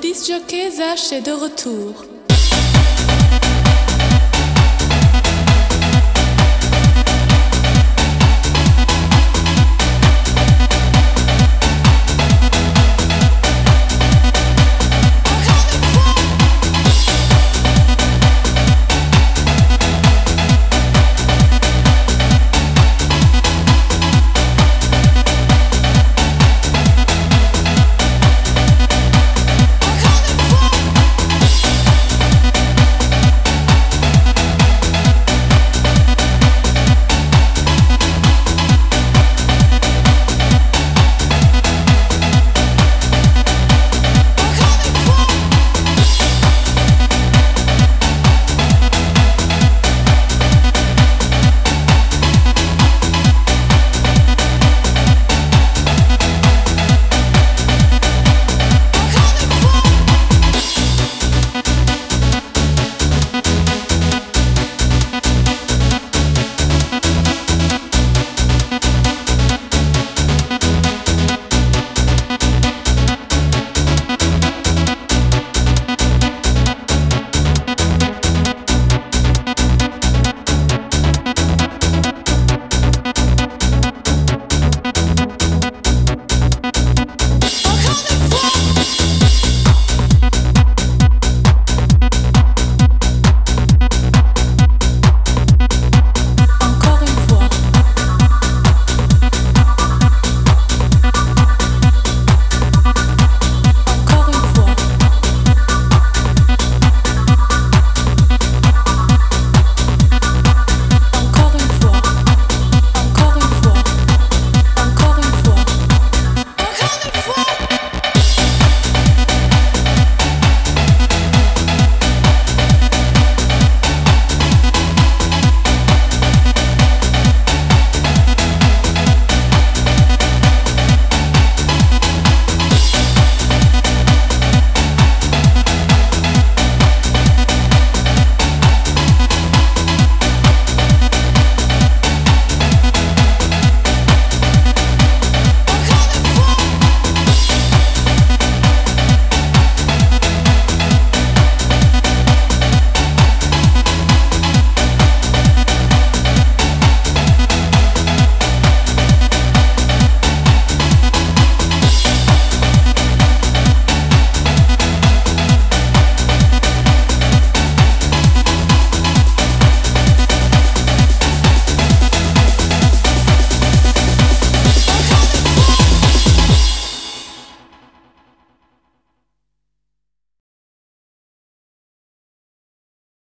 Disc jockey Zach est de retour.